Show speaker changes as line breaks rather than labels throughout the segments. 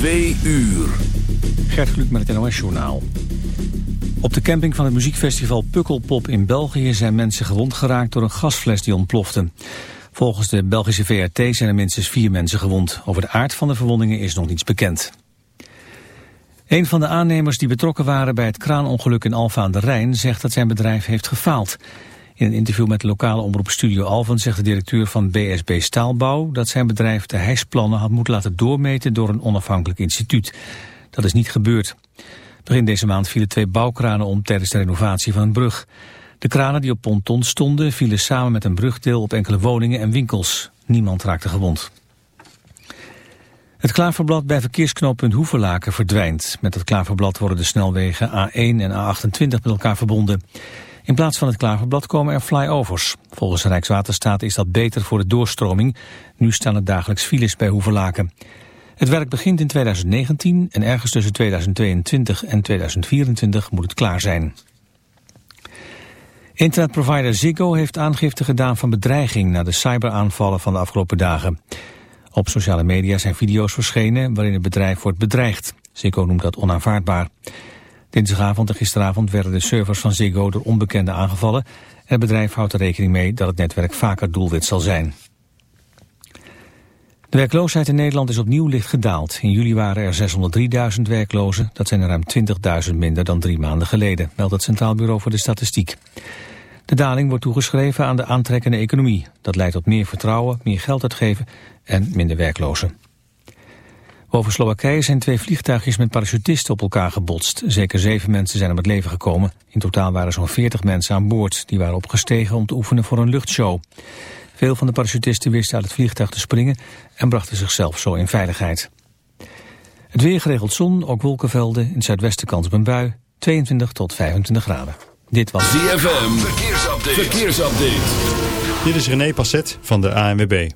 Twee uur.
Gert Kluk met het NOS Journaal. Op de camping van het muziekfestival Pukkelpop in België... zijn mensen gewond geraakt door een gasfles die ontplofte. Volgens de Belgische VRT zijn er minstens vier mensen gewond. Over de aard van de verwondingen is nog niets bekend. Een van de aannemers die betrokken waren bij het kraanongeluk in Alfa aan de Rijn... zegt dat zijn bedrijf heeft gefaald. In een interview met de lokale omroep Studio Alphen zegt de directeur van BSB Staalbouw dat zijn bedrijf de hijsplannen had moeten laten doormeten door een onafhankelijk instituut. Dat is niet gebeurd. Begin deze maand vielen twee bouwkranen om tijdens de renovatie van een brug. De kranen die op ponton stonden vielen samen met een brugdeel op enkele woningen en winkels. Niemand raakte gewond. Het klaverblad bij verkeersknooppunt Hoeverlaken verdwijnt. Met het klaverblad worden de snelwegen A1 en A28 met elkaar verbonden. In plaats van het klaverblad komen er flyovers. Volgens Rijkswaterstaat is dat beter voor de doorstroming. Nu staan er dagelijks files bij Hoeverlaken. Het werk begint in 2019 en ergens tussen 2022 en 2024 moet het klaar zijn. Internetprovider Ziggo heeft aangifte gedaan van bedreiging na de cyberaanvallen van de afgelopen dagen. Op sociale media zijn video's verschenen waarin het bedrijf wordt bedreigd. Ziggo noemt dat onaanvaardbaar. Dinsdagavond en gisteravond werden de servers van Ziggo door onbekenden aangevallen. En het bedrijf houdt er rekening mee dat het netwerk vaker doelwit zal zijn. De werkloosheid in Nederland is opnieuw licht gedaald. In juli waren er 603.000 werklozen. Dat zijn er ruim 20.000 minder dan drie maanden geleden, meldt het Centraal Bureau voor de Statistiek. De daling wordt toegeschreven aan de aantrekkende economie. Dat leidt tot meer vertrouwen, meer geld uitgeven en minder werklozen. Boven Slowakije zijn twee vliegtuigjes met parachutisten op elkaar gebotst. Zeker zeven mensen zijn om het leven gekomen. In totaal waren zo'n 40 mensen aan boord. Die waren opgestegen om te oefenen voor een luchtshow. Veel van de parachutisten wisten uit het vliegtuig te springen en brachten zichzelf zo in veiligheid. Het weer geregeld zon, ook wolkenvelden, in het zuidwesten kans op een bui, 22 tot 25 graden. Dit was
ZFM, verkeersupdate. verkeersupdate.
Dit is René Passet van de ANWB.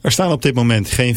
Er staan op dit moment geen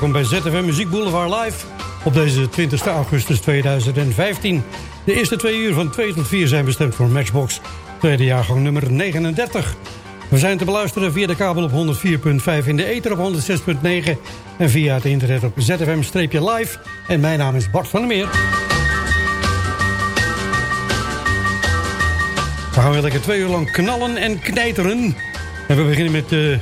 Welkom bij ZFM Muziek Boulevard Live op deze 20 augustus 2015. De eerste twee uur van 2 tot 4 zijn bestemd voor Matchbox, tweede jaargang nummer 39. We zijn te beluisteren via de kabel op 104.5 in de ether op 106.9 en via het internet op ZFM-live. En mijn naam is Bart van der Meer. We gaan weer lekker twee uur lang knallen en knijteren. En we beginnen met... Uh,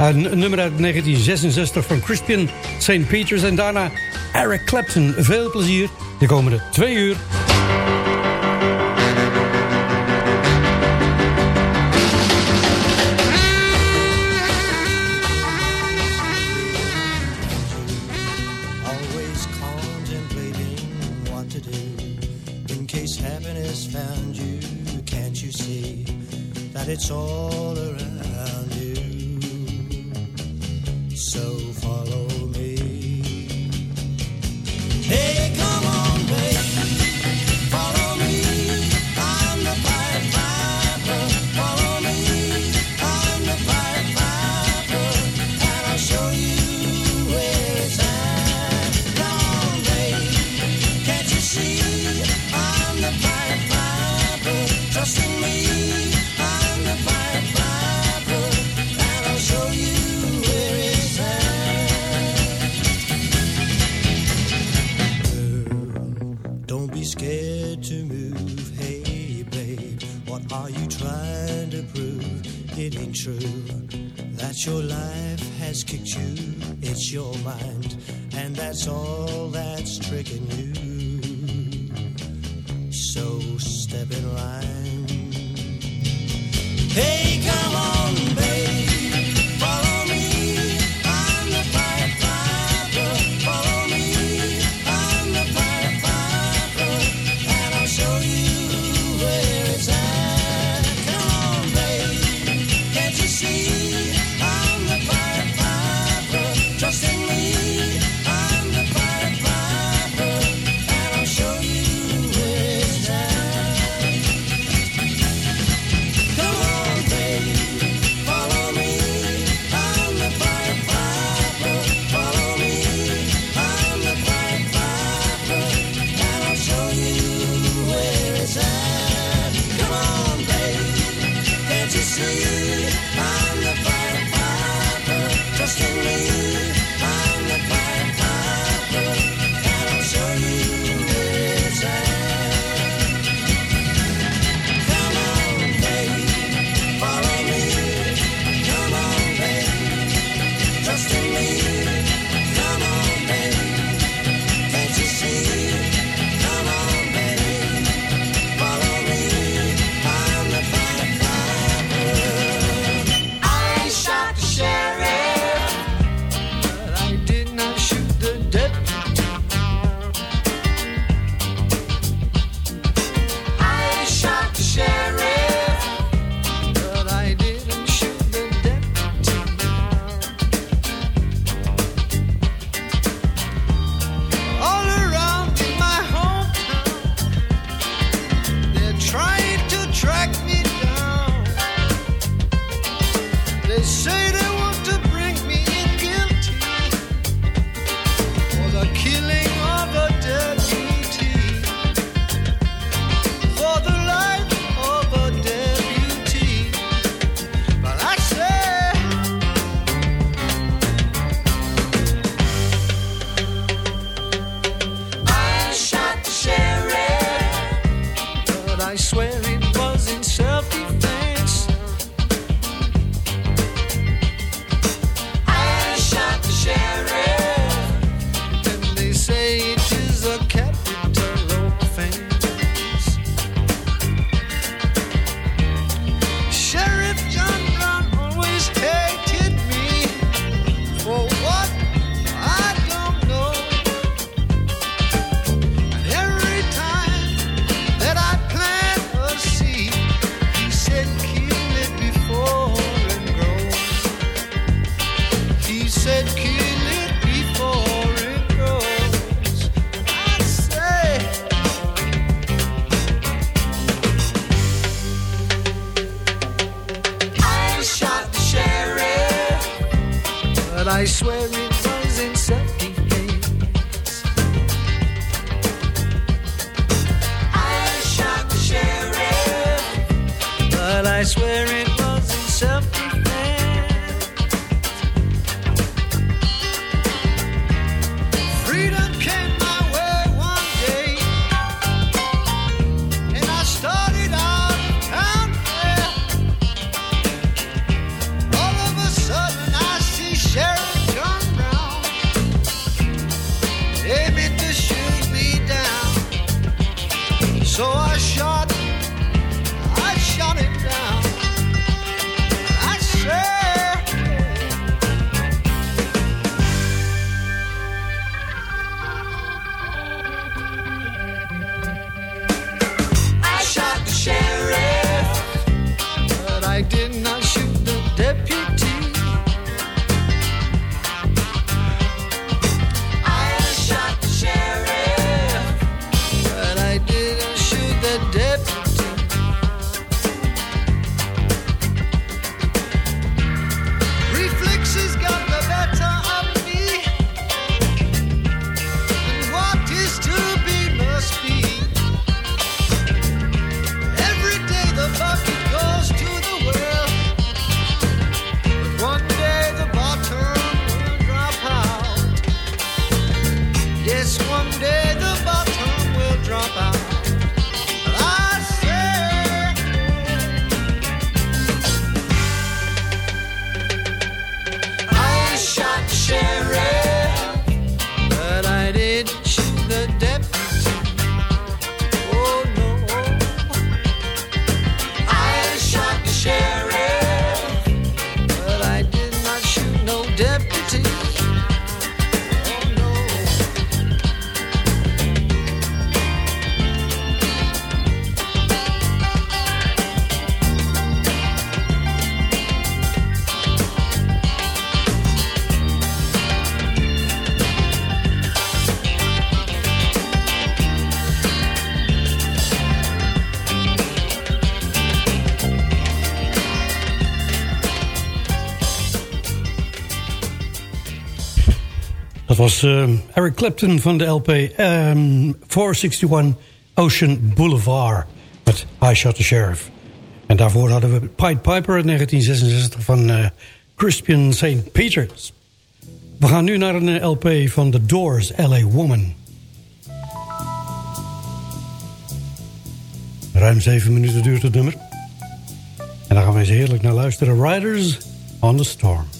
eh, nummer uit 1966 van Christian St. Peters en daarna Eric Clapton veel plezier de komende 2 uur
always contemplating what to do in case happiness found you, kan je see that it's all your mind, and that's all that's tricking you.
Uh, Eric Clapton van de LP um, 461 Ocean Boulevard met I Shot the Sheriff. En daarvoor hadden we Pied Piper uit 1966 van uh, Crispian St. Peters. We gaan nu naar een LP van The Doors, LA Woman. Ruim zeven minuten duurt het nummer. En daar gaan we eens heerlijk naar luisteren. Riders on the Storm.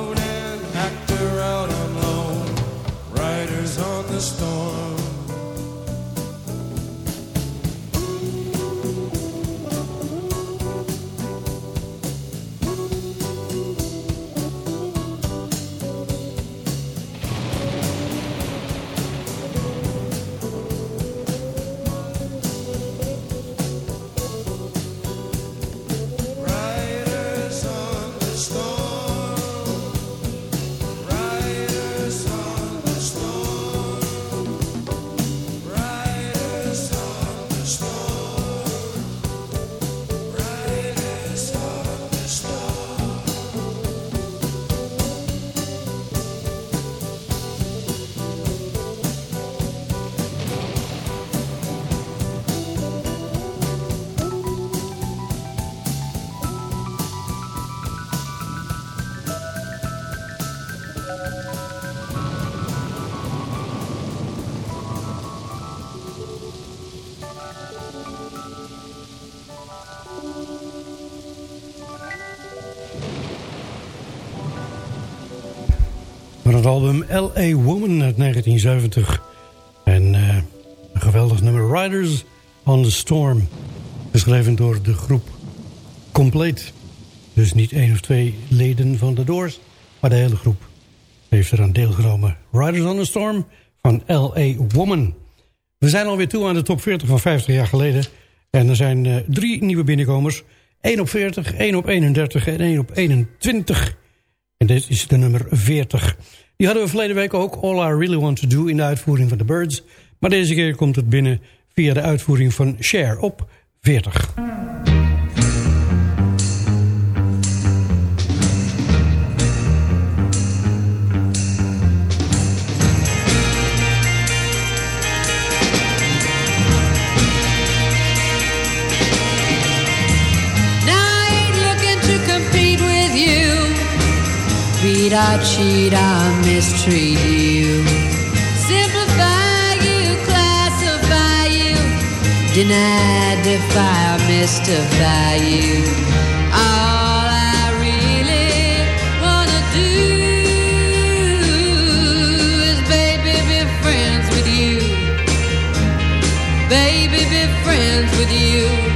album L.A. Woman uit 1970. En eh, een geweldig nummer Riders on the Storm. Geschreven door de groep Compleet. Dus niet één of twee leden van de Doors, maar de hele groep heeft eraan deelgenomen. Riders on the Storm van L.A. Woman. We zijn alweer toe aan de top 40 van 50 jaar geleden. En er zijn eh, drie nieuwe binnenkomers. 1 op 40, 1 op 31 en 1 op 21. En dit is de nummer 40. Die hadden we verleden week ook All I Really Want To Do in de uitvoering van The Birds. Maar deze keer komt het binnen via de uitvoering van Cher op 40.
Beat or cheat I mistreat you. Simplify you, classify you. Deny, defy, mystify you. All I really wanna do is, baby, be friends with you. Baby, be friends with you.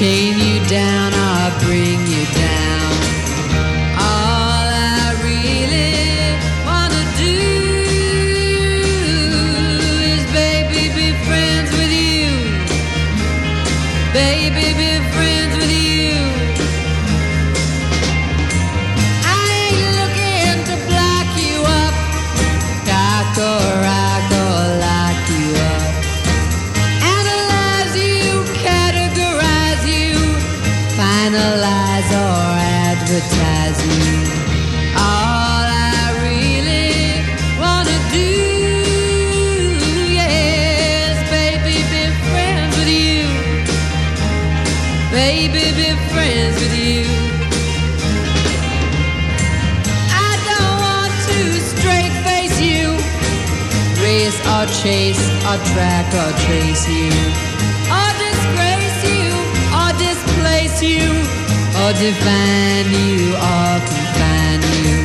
Chain you down or bring you down. Finalize or advertise you. All I really wanna do, yes, baby, be friends with you. Baby, be friends with you. I don't want to straight face you, race or chase or track or trace you, or disgrace you or displace you you, or define you or confine you.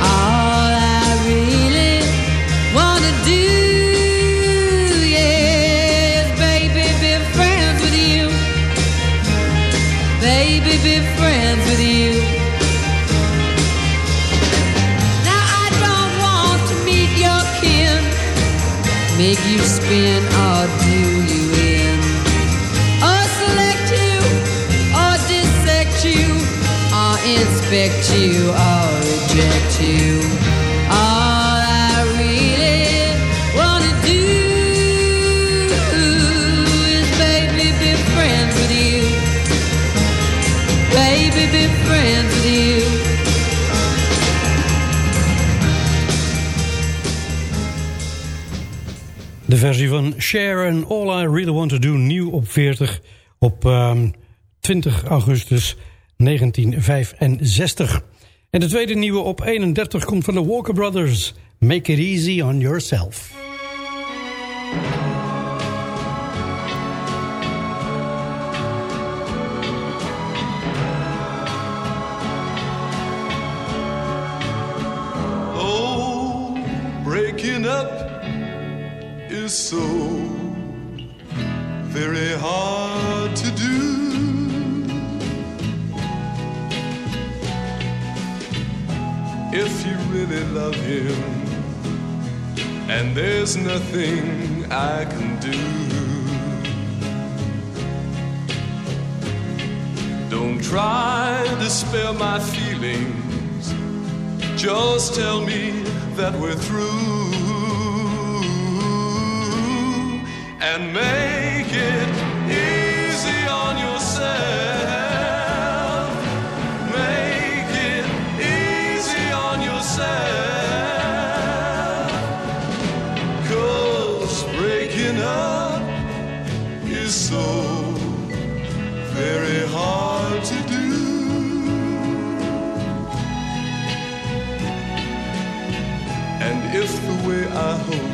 All I really wanna do, yes, baby, be friends with you. Baby, be friends with you. Now I don't want to meet your kin, make you spin
versie van and All I Really Want To Do, nieuw op 40 op ehm, 20 augustus 1965. En de tweede nieuwe op 31 komt van de Walker Brothers. Make it easy on yourself.
Oh, breaking up is so very hard to do. If you really love him, and there's nothing I can do. Don't try to spare my feelings. Just tell me that we're through and make it easy on yourself. Make it easy on yourself. Cause breaking up is so very hard to do. And if the way I hold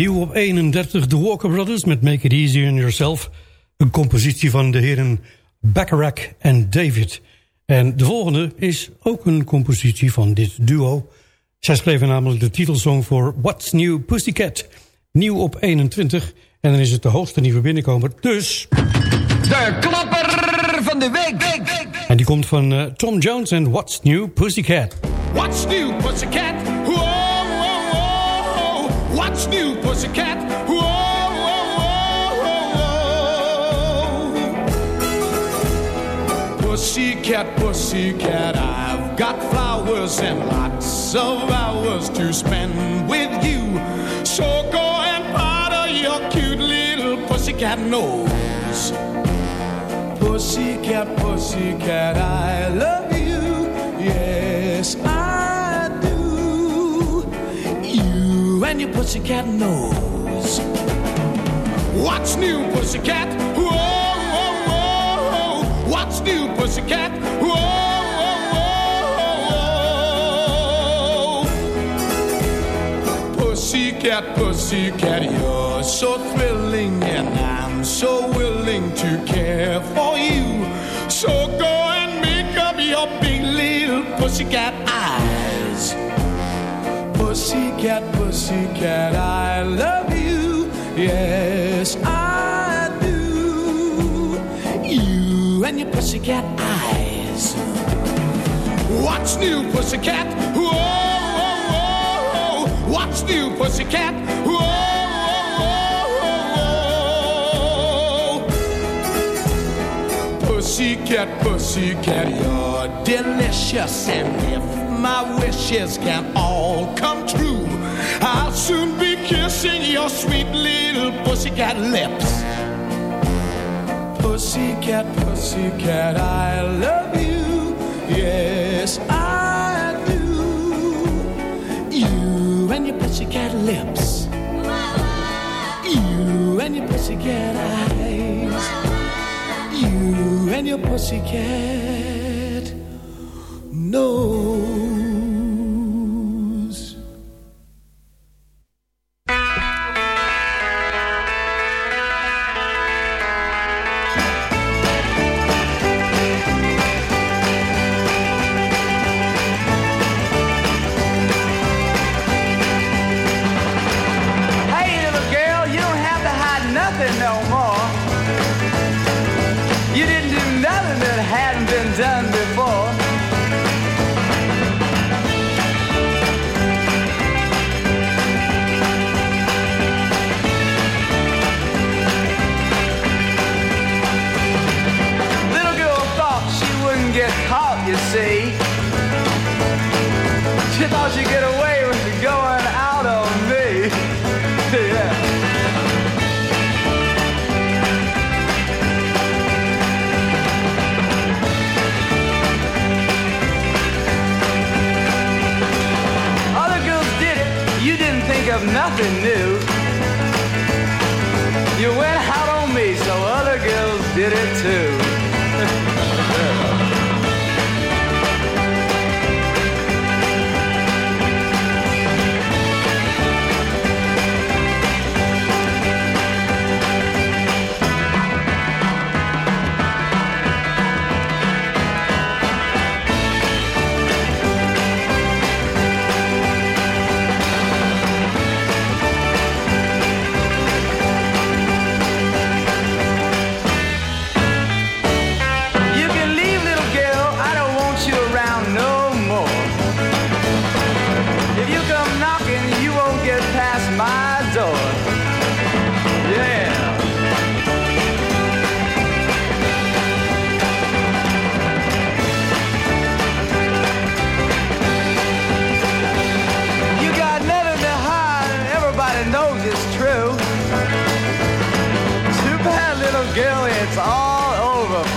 Nieuw op 31, The Walker Brothers met Make It Easy on Yourself. Een compositie van de heren Bacharach en David. En de volgende is ook een compositie van dit duo. Zij schreven namelijk de titelsong voor What's New Pussycat. Nieuw op 21 en dan is het de hoogste nieuwe binnenkomer. Dus...
De klapper van de week.
En die komt van eh, Tom Jones en What's New Pussycat.
What's new, pussycat? What's new, pussycat? Whoa, whoa, whoa, whoa. Pussycat, pussycat, I've got flowers and lots of hours to spend with you. So go and powder your cute little pussycat nose. Pussycat, pussycat, I love you. Yes, I You and your pussycat nose. What's new, pussycat? Whoa, whoa, whoa. What's new, pussycat? Whoa, whoa, whoa. Pussycat, pussycat, you're so thrilling, and I'm so willing to care for you. So go and make up your big little pussycat eyes. Pussycat, pussycat, I love you. Yes, I do. You and your pussycat eyes. What's new, pussycat? Whoa, whoa, whoa. What's new, pussycat? Whoa, whoa, whoa, whoa. Pussycat, pussycat, you're delicious. And if my wishes can all come true, I'll soon be kissing your sweet little pussycat lips. Pussycat, pussycat, I love you. Yes, I do. You and your pussycat lips. You and your pussycat eyes. You and your pussycat
did it too.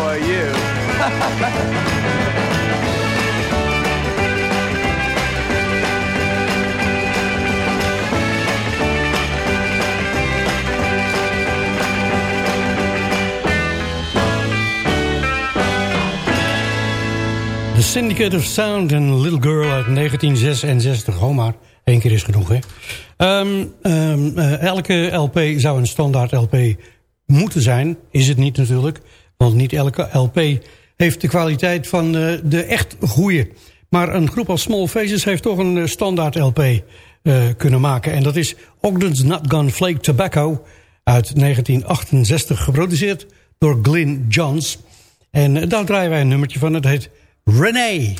For you.
Syndicate of Sound en Little Girl uit 1966. Ho maar, één keer is genoeg, hè? Ehm, ehm, eh, elke LP zou een standaard LP moeten zijn. Is het niet natuurlijk. Want niet elke LP heeft de kwaliteit van eh, de echt goeie. Maar een groep als Small Faces heeft toch een eh, standaard LP eh, kunnen maken. En dat is Ogden's Not Gone Flake Tobacco uit 1968. Geproduceerd door Glyn Johns. En daar draaien wij een nummertje van. Het heet Renee.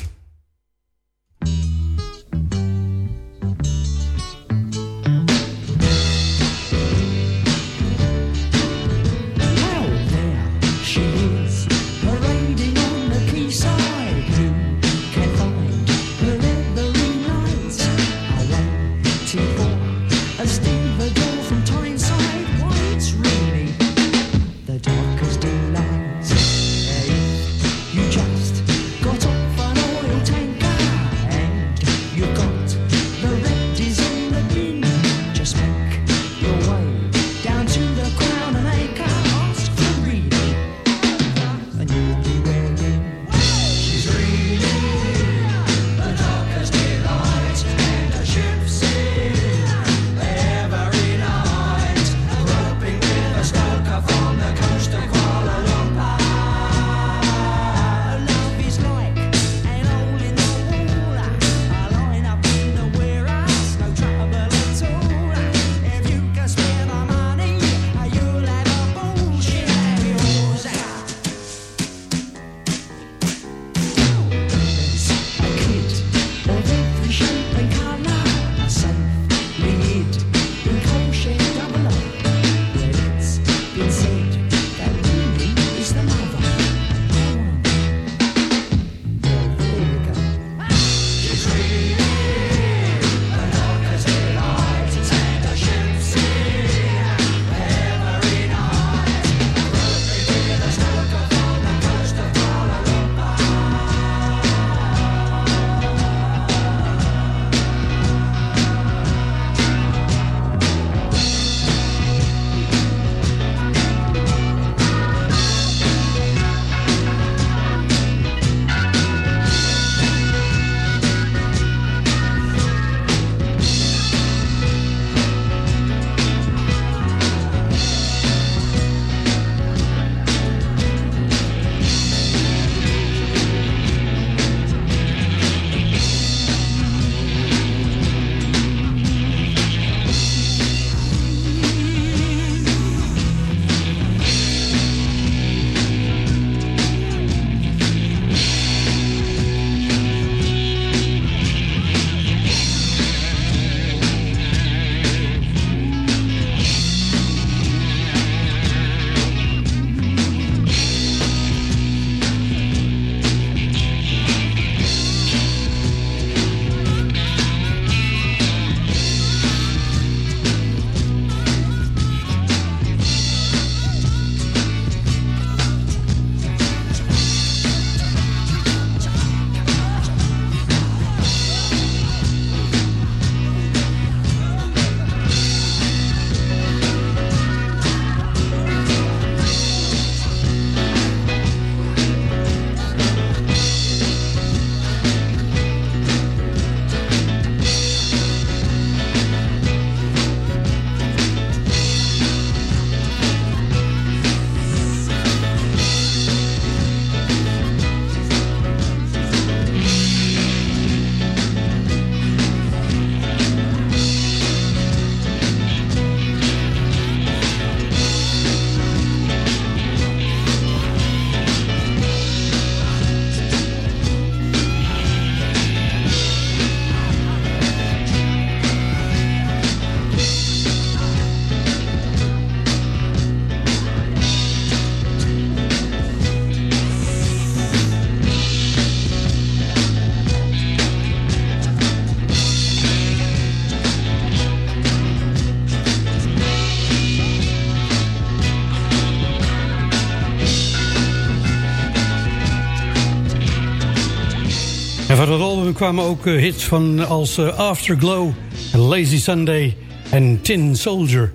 Kwamen ook eh, hits van als eh, Afterglow, Lazy Sunday en Tin Soldier.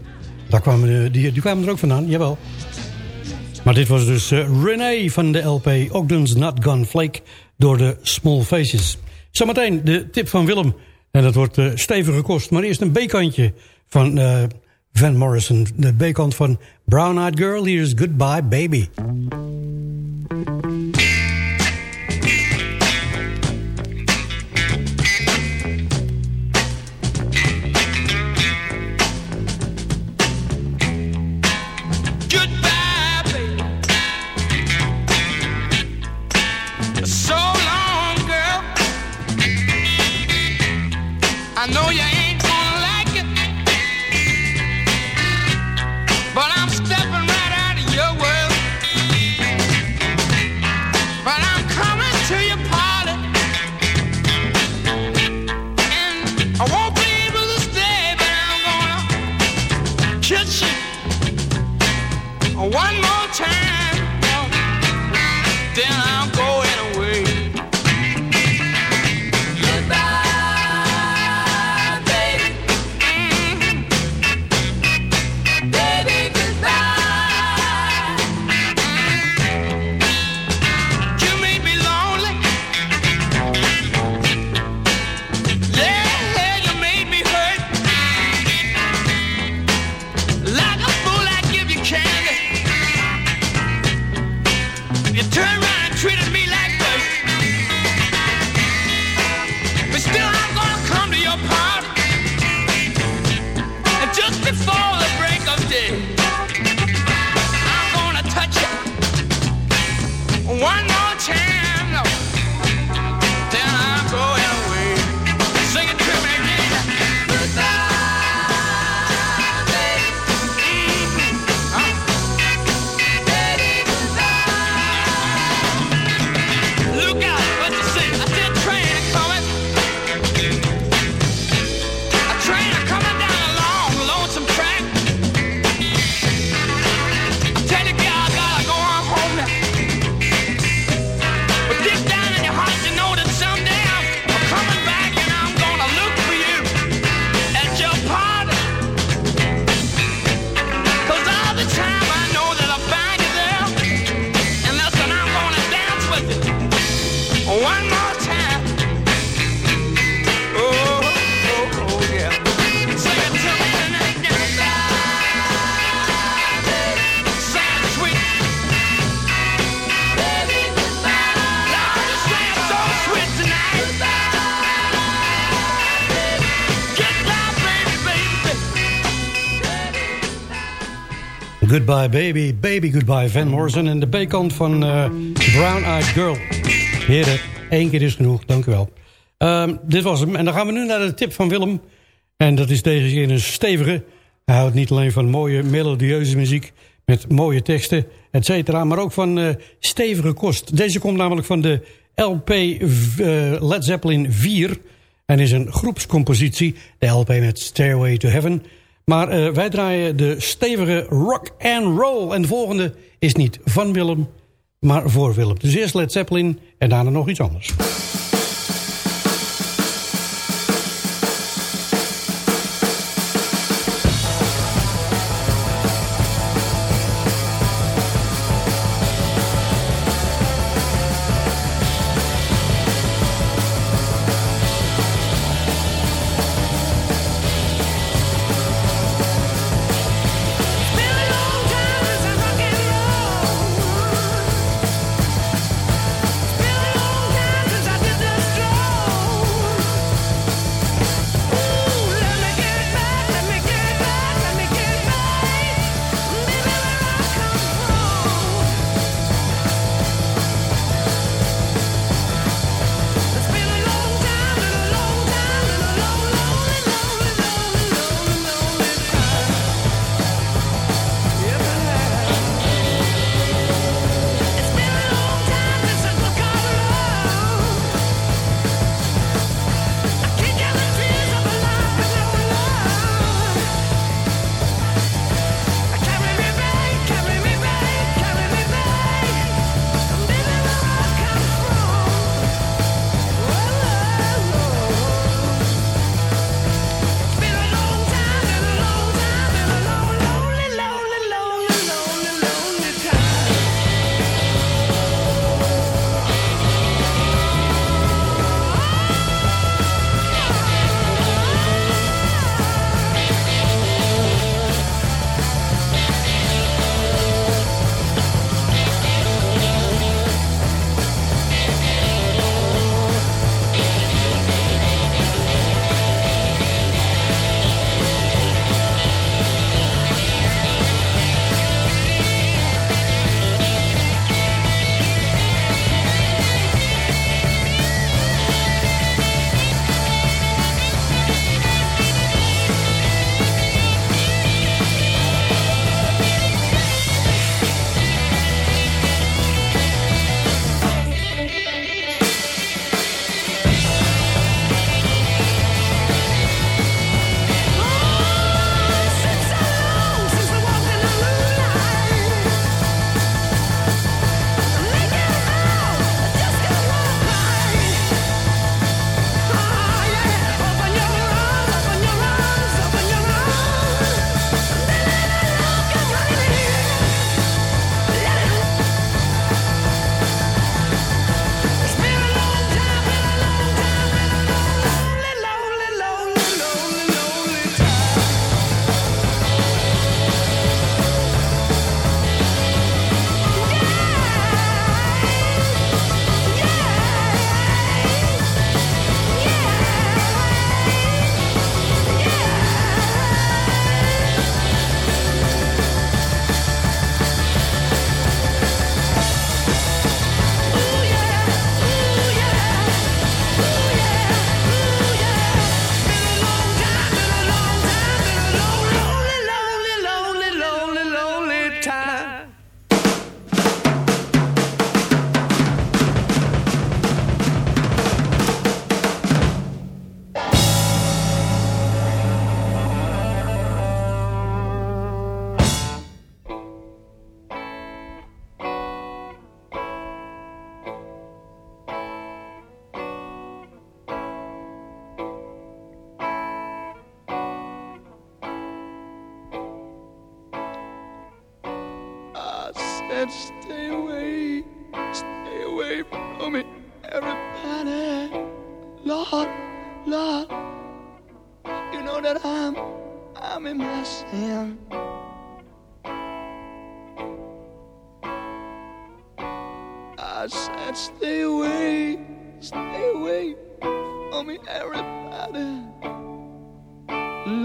Daar kwamen, eh, die, die kwamen er ook vandaan, jawel. Maar dit was dus eh, Renee van de LP Ogden's Not Gone Flake door de Small Faces. Zometeen de tip van Willem. En dat wordt eh, stevige kost. Maar eerst een B-kantje van eh, Van Morrison. De B-kant van Brown Eyed Girl. Hier is Goodbye Baby.
Goodbye Baby, Baby Goodbye
Van Morrison. En de B-kant van eh, Brown Eyed Girl. Heren, één keer is genoeg, dank u wel. Ehm, dit was hem. En dan gaan we nu naar de tip van Willem. En dat is deze keer een stevige. Hij houdt niet alleen van mooie, melodieuze muziek... met mooie teksten, et cetera... maar ook van eh, stevige kost. Deze komt namelijk van de LP eh, Led Zeppelin 4... en is een groepscompositie. De LP met Stairway to Heaven... Maar eh, wij draaien de stevige rock and roll. En de volgende is niet van Willem, maar voor Willem. Dus eerst Led Zeppelin en daarna nog iets anders.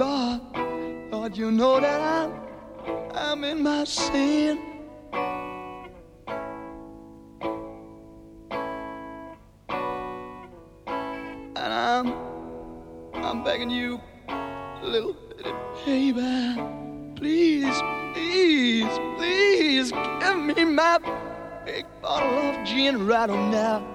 Lord, Lord, you know that I'm, I'm in my sin. And I'm, I'm begging you, little baby, please, please, please give me my big bottle of gin right on now.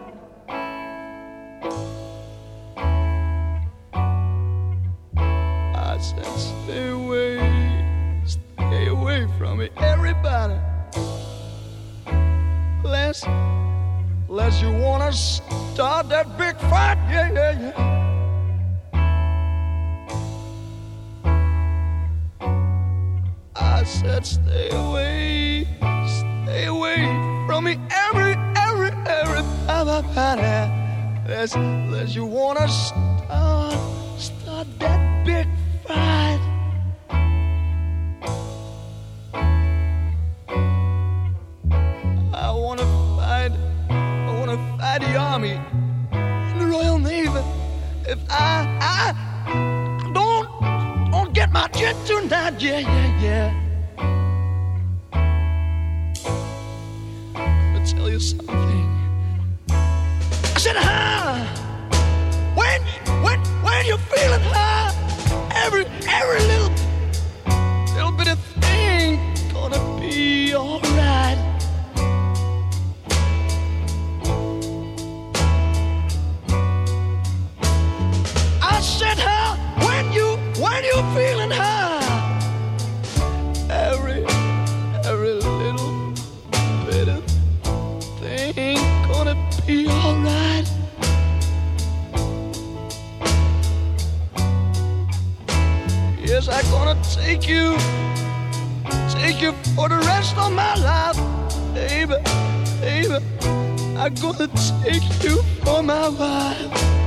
first ain't gonna be alright. Yes, I'm gonna take you, take you for the rest of my life, baby, baby. I'm gonna take you for my wife.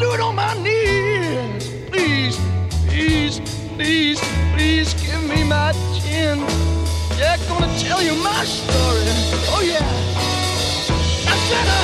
do it on my knees. Please, please, please, please give me my chin. Yeah, gonna tell you my story. Oh yeah. I said. I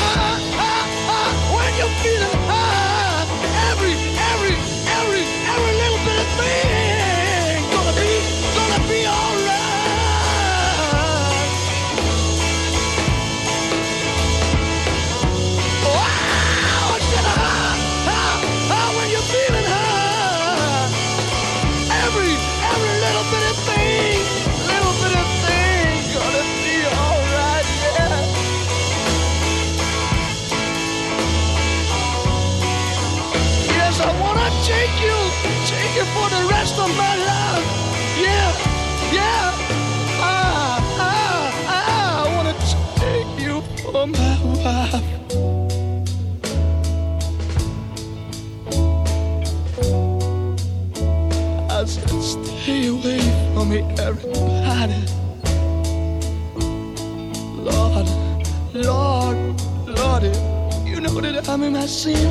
everybody. Lord, Lord, Lordy, you know that I'm in my sin.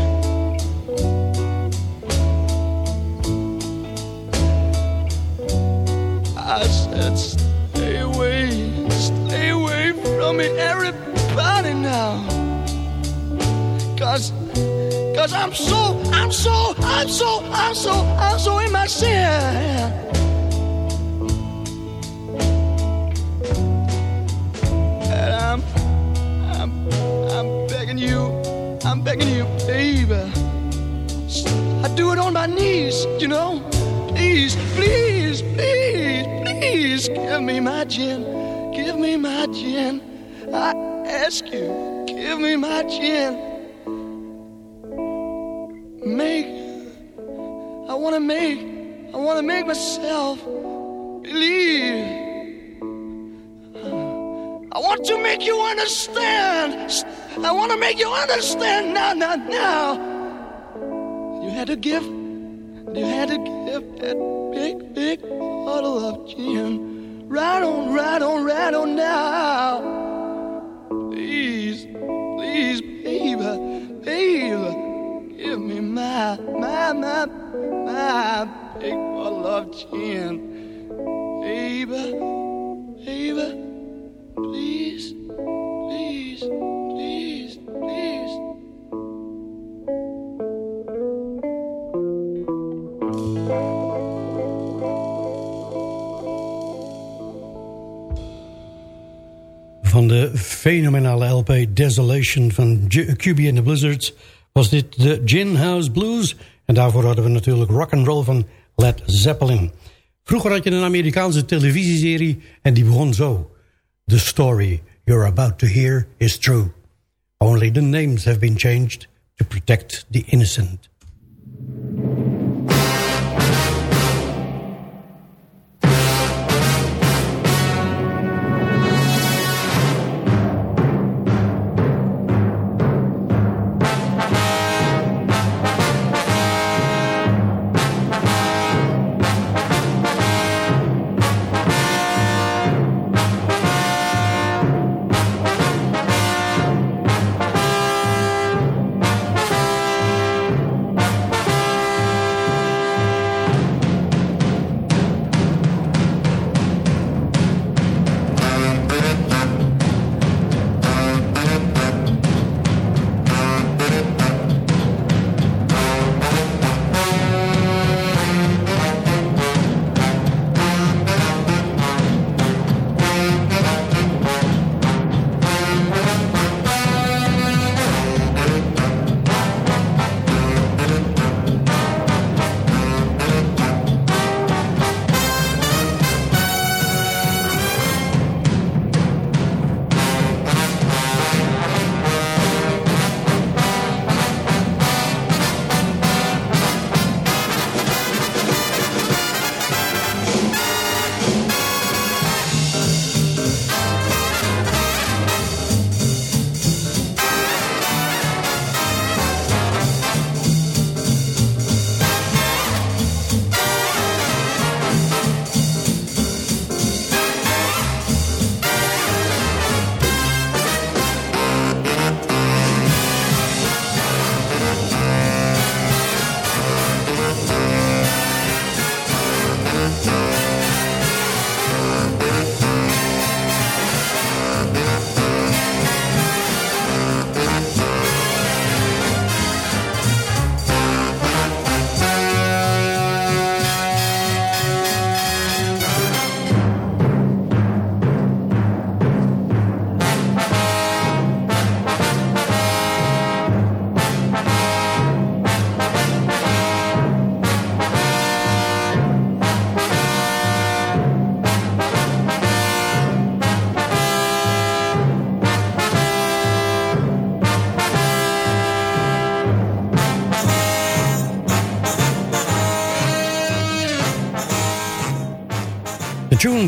I said, stay away, stay away from me, everybody now. Cause, cause I'm so, I'm so, I'm so, I'm so, I'm so in my sin. Begging you, baby. I do it on my knees, you know. Please, please, please, please give me my gin. Give me my gin. I ask you, give me my gin. Make, I wanna make, I wanna make myself believe. I want to make you understand. I want to make you understand now, now, now. You had to give, you had to give that big, big bottle of gin. Right on, right on, right on now. Please, please, baby, baby, give me my, my, my, my big bottle of gin. Baby, baby. Please, please, please, please.
Van de fenomenale LP Desolation van QB and the Blizzards was dit de Gin House Blues. En daarvoor hadden we natuurlijk rock and roll van Led Zeppelin. Vroeger had je een Amerikaanse televisieserie en die begon zo. The story you're about to hear is true. Only the names have been changed to protect the innocent.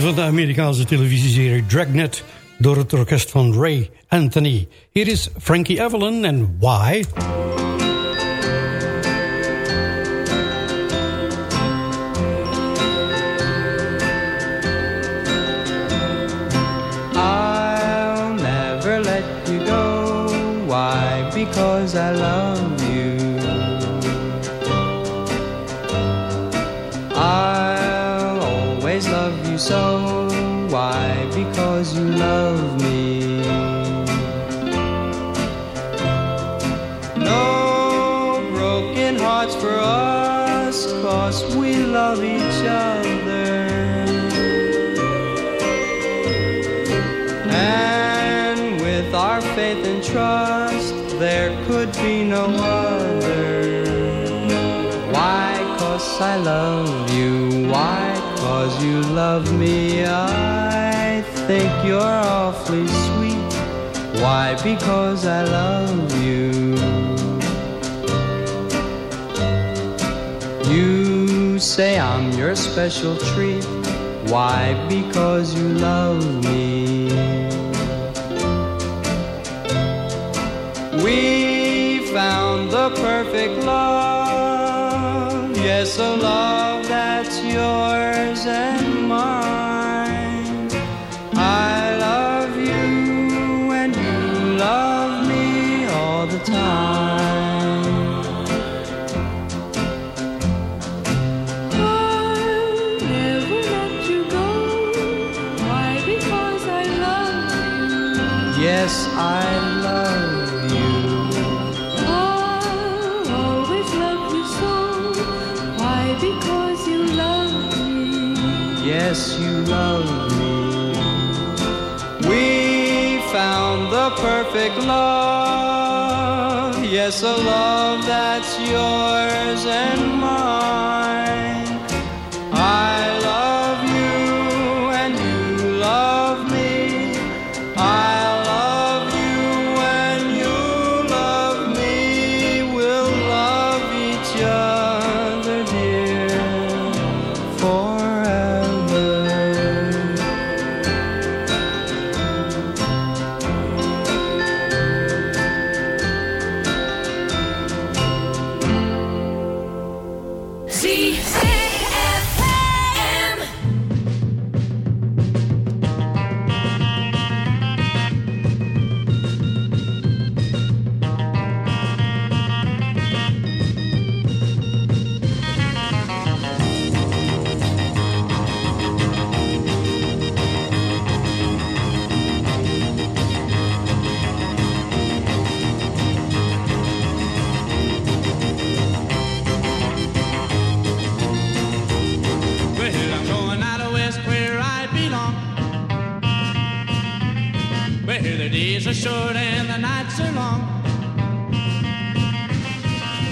van de Amerikaanse televisieserie Dragnet... door het orkest van Ray Anthony. Hier is Frankie Evelyn en Why...
course I love you. Why? Cause you love me. I think you're awfully sweet. Why? Because I love you. You say I'm your special treat. Why? Because you love me. We found the perfect love Yes, a love that's yours perfect love. Yes, a love that's yours.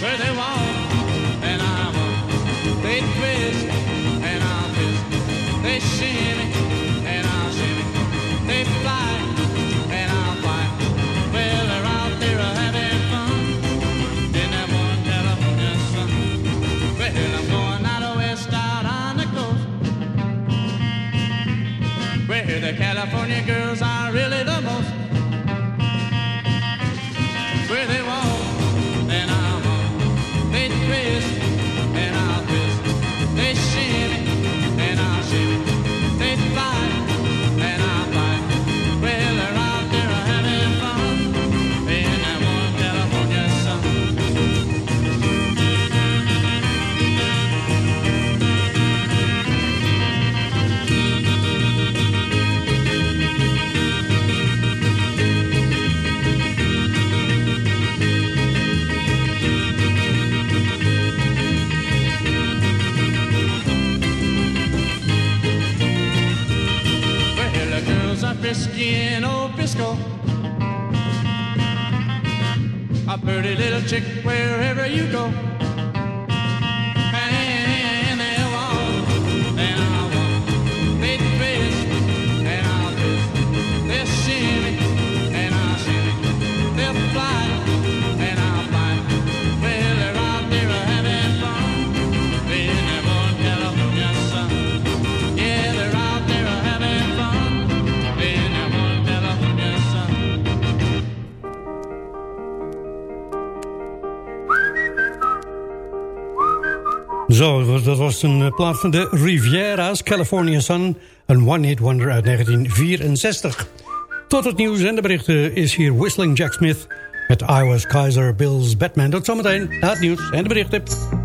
where they want. in old Frisco. A pretty little chick wherever you go.
Dat was een eh, plaat van de Riviera's, California Sun, een one-hit wonder uit 1964. Tot het nieuws en de berichten is hier Whistling Jack Smith met I Was Kaiser Bill's Batman. Tot zometeen, na het nieuws en de berichten.